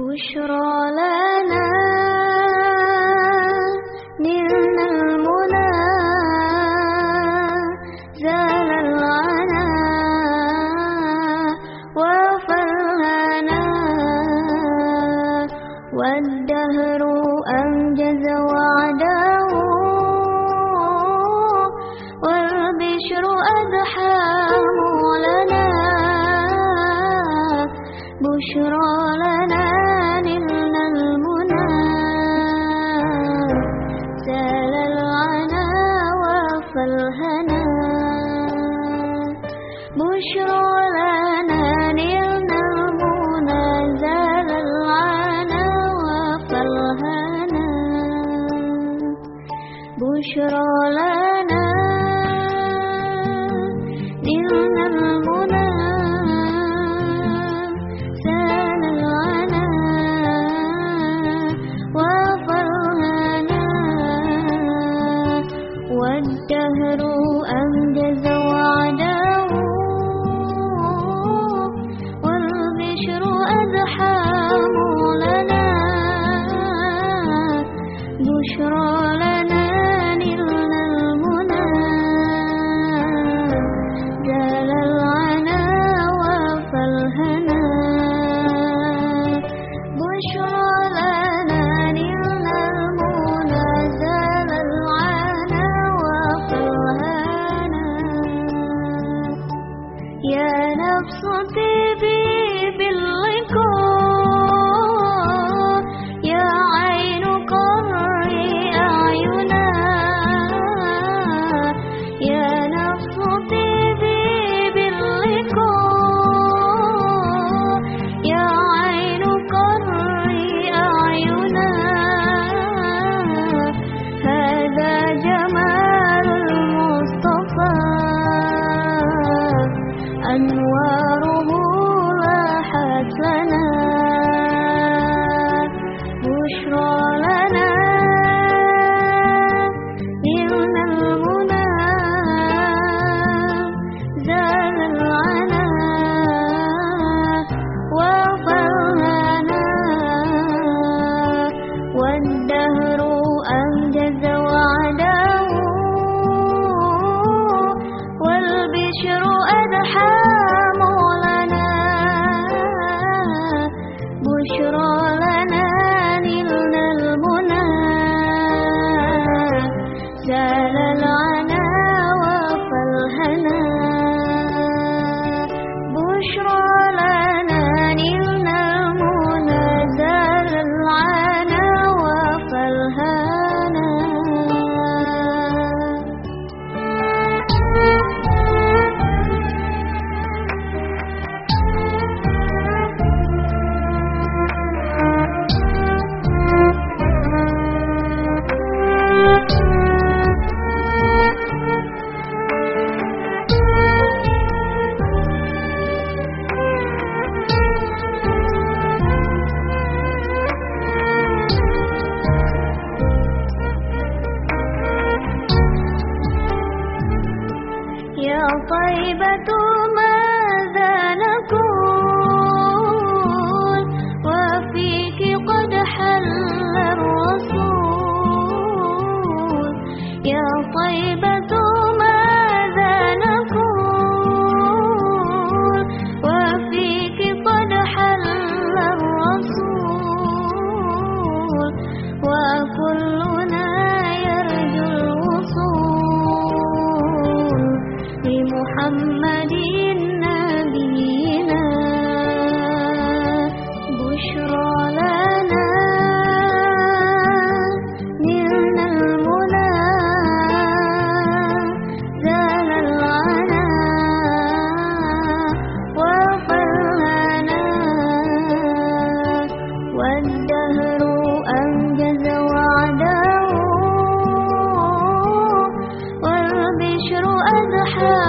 بشرى لنا. نلنا المنى زال العنا وفرهنا والدهر أنجز وعده. والبشر أضحى لنا بشرى لنا. وفالهنا بشرى لنا نلنا المنى العنا والدهر أنجز وعده والبشر أزحام لنا بشرى يا نفس محمد نبينا بشرى لنا نلنا المنى. زال العنا وقلنا والدهر أنجز وعده. والبشر أزحى.